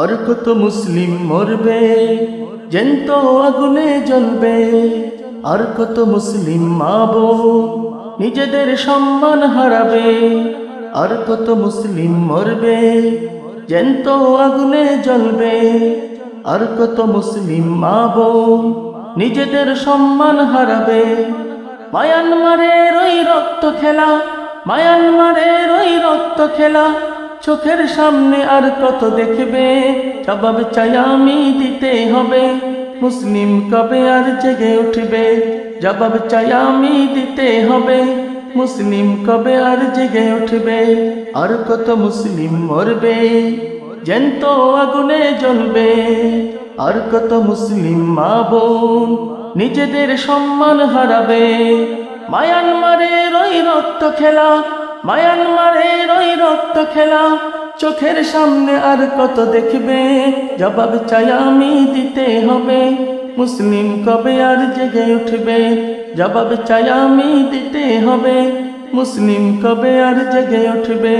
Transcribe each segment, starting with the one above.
আর কত মুসলিম মরবে জেন্ত আগুনে জ্বলবে আর কত মুসলিম মাবো নিজেদের সম্মান হারাবে। আর কত মুসলিম মরবে জেন্ত আগুনে জ্বলবে আর কত মুসলিম মাবো নিজেদের সম্মান হারাবে। মায়ানমারের ওই রক্ত খেলা, মায়ানমারের ওই রক্ত খেলা। চোখের সামনে আর কত দেখবে? জবাব চাই আমি, দিতে হবে। মুসলিম কবে আর জেগে উঠবে? জবাব চাই আমি, দিতে হবে। মুসলিম কবে আর জেগে উঠবে? আর কত মুসলিম মরবে? জ্যান্ত আগুনে জ্বলবে। আর কত মুসলিম মা বোন নিজেদের সম্মান হারাবে। মায়ানমারের ওই রক্ত খেলা। মায়ানমারের ওই রক্ত খেলা, চোখের সামনে আর কত দেখবে? জবাব চাই আমি, দিতে হবে। মুসলিম কবে আর জেগে উঠবে? জবাব চাই আমি, দিতে হবে। মুসলিম কবে আর জেগে উঠবে?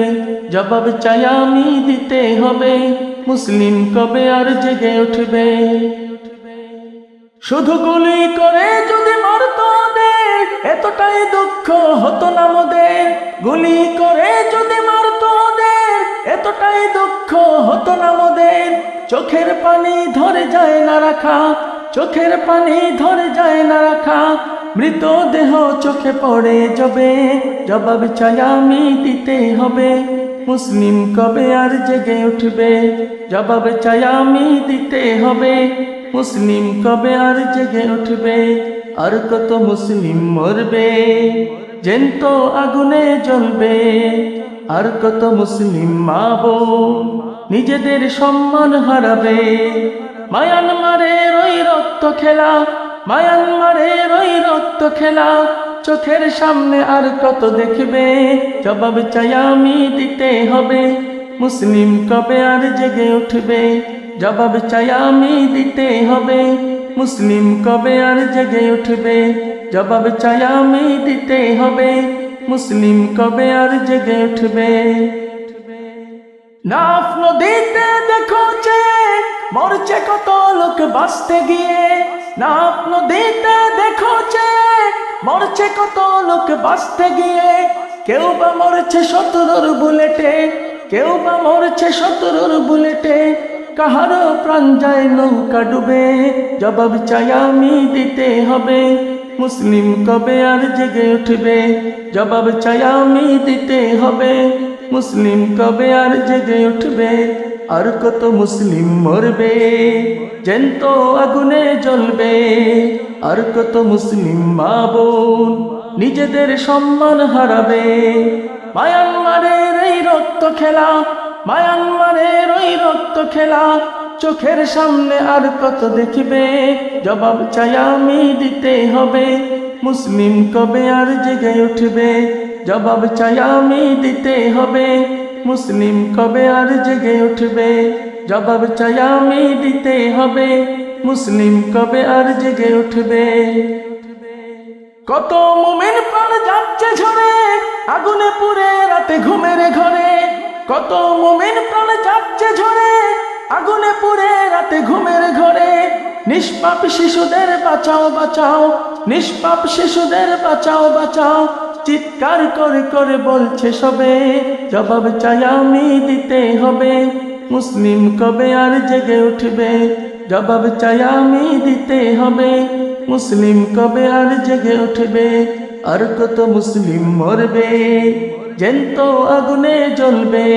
জবাব চাই আমি, দিতে হবে। মুসলিম কবে আর জেগে উঠবে? শুধু গুলি করে যদি মারত এতটাই দুঃখ হতো না মোদের। গুলি করে যদি মারত ওদের। এতটাই দুঃখ হতো না মোদের। চোখের পানি ধরে যায় না রাখা। চোখের পানি ধরে যায় না রাখা। মৃতদেহ চোখে পড়ে যাবে। জবাব চাই আমি দিতে হবে। মুসলিম কবে আর জেগে উঠবে? জবাব চাই আমি দিতে হবে। মুসলিম কবে আর জেগে উঠবে? আর কত মুসলিম মরবে জেন্ত আগুনে জ্বলবে, আর কত মুসলিম মা বোন নিজেদের সম্মান হারাবে। মায়ানমারের ওই রক্ত খেলা মায়ানমারের ওই রক্ত খেলা, চোখের সামনে আর কত দেখবে, জবাব চাই আমি দিতে হবে। মুসলিম কবে আর জেগে উঠবে, জবাব চাই আমি দিতে হবে। মুসলিম কবে আর জেগে উঠবে? জবাব চাই আমি, দিতে হবে। মুসলিম কবে আর জেগে উঠবে? নাফ নদীতে দেখো যে মরছে কত লোক বাঁচতে গিয়ে। নাফ নদীতে দেখো যে মরছে কত লোক বাঁচতে গিয়ে। কেউ বা মরছে সতেরোর বুলেটে, কেউ বা মরছে সতেরোর বুলেটে। কাহারো প্রাণ যায় নৌকা ডুবে, জবাব চাই আমি দিতে হবে। মুসলিম কবে আর জেগে উঠবে? জবাব চাই আমি দিতে হবে। মুসলিম কবে আর জেগে উঠবে? আর কত মুসলিম মরবে? জেন্ত আগুনে জ্বলবে। আর কত মুসলিম মা বোন নিজেদের সম্মান হারাবে। মায়ানমারের এই রক্ত খেলা মায়ানমারের ওই রক্ত খেলা, চোখের সামনে আর কত দেখবে? জবাব চাই আমি, দিতে হবে। মুসলিম কবে আর জেগে উঠবে? জবাব চাই আমি, দিতে হবে। মুসলিম কবে আর জেগে উঠবে? জবাব চাই আমি, দিতে হবে। মুসলিম কবে আর জেগে উঠবে? কত মুমিন প্রাণ যাচ্ছে ঝরে, আগুনে পুড়ে রাতে ঘুমের ঘরে। কত মুমিন প্রাণ যাচ্ছে ঝরে আগুনে পুড়ে রাতে ঘুমের ঘরে। নিষ্পাপ শিশুদের বাঁচাও বাঁচাও, নিষ্পাপ শিশুদের বাঁচাও বাঁচাও। চিৎকার করে করে বলছে সবে, জবাব চাই আমি দিতে হবে। মুসলিম কবে আর জেগে উঠবে? জবাব চাই আমি দিতে হবে। মুসলিম কবে আর জেগে উঠবে? আর কত মুসলিম মরবে জেন্ত আগুনে জ্বলবে,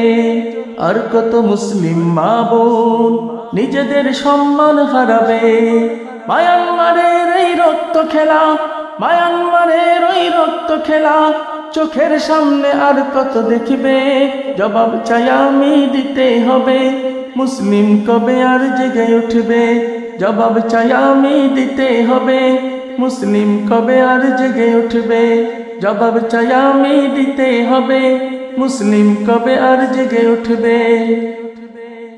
আর কত মুসলিম মা বোন নিজেদের সম্মান হারাবে। মায়ানমারের এই রক্ত খেলা, মায়ানমারের ওই রক্ত খেলা, চোখের সামনে আর কত দেখবে, জবাব চাই আমি দিতে হবে। মুসলিম কবে আর জেগে উঠবে, জবাব চাই আমি দিতে হবে। মুসলিম কবে আর জেগে উঠবে? জবাব চাই আমি দিতে হবে। মুসলিম কবে আর জেগে উঠবে?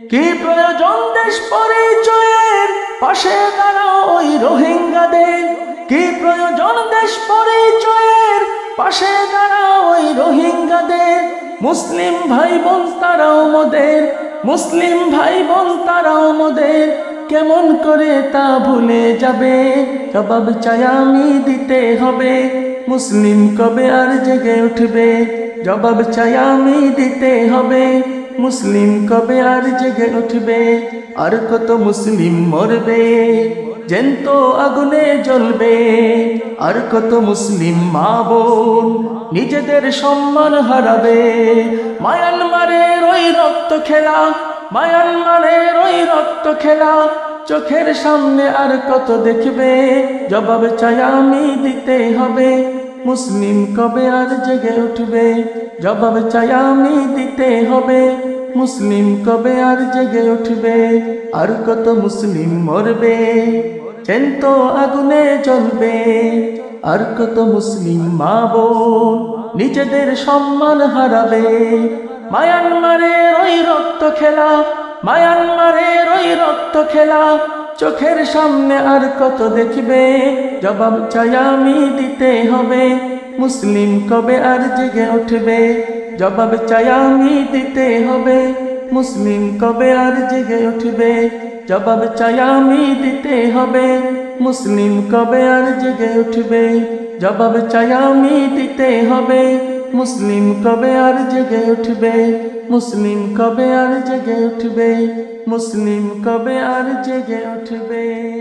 কি প্রয়োজন দেশ পরিচয়ের? পাশে দাঁড়াও ওই রোহিঙ্গাদের। কি প্রয়োজন দেশ পরিচয়ের? পাশে দাঁড়াও ওই রোহিঙ্গাদের। মুসলিম ভাই বোন তারাও মোদের। মুসলিম ভাই বোন তারাও মোদের। কেমন করে তা ভুলে যাবে? জবাব চাই আমি, দিতে হবে। মুসলিম কবে আর জেগে উঠবে? জবাব চাই আমি, দিতে হবে। মুসলিম কবে আর জেগে উঠবে? আর কত মুসলিম মরবে? জেন্ত আগুনে জ্বলবে। আর কত মুসলিম মা বোন নিজেদের সম্মান হারাবে। মায়ানমারের ওই রক্ত খেলা মায়ানমারের ওই রক্ত খেলা, চোখের সামনে আর কত দেখবে? জবাব চাই আমি, দিতে হবে। মুসলিম কবে আর জেগে উঠবে? জবাব চাই আমি, দিতে হবে। মুসলিম কবে আর জেগে উঠবে? আর কত মুসলিম মরবে? চেন্ত আগুনে জ্বলবে। আর কত মুসলিম মা বোন নিজেদের সম্মান হারাবে। মায়ানমারের ওই রক্ত খেলা, মায়ানমারের ওই রক্ত খেলা। চোখের সামনে আর কত দেখবে? জবাব চাই আমি, দিতে হবে। মুসলিম কবে আর জেগে উঠবে? জবাব চাই আমি, দিতে হবে। মুসলিম কবে আর জেগে উঠবে? জবাব চাই আমি, দিতে হবে। মুসলিম কবে আর জেগে উঠবে? জবাব চাই আমি, দিতে হবে। মুসলিম কবে আর জেগে উঠবে? মুসলিম কবে আর জেগে উঠবে? মুসলিম কবে আর জেগে উঠবে?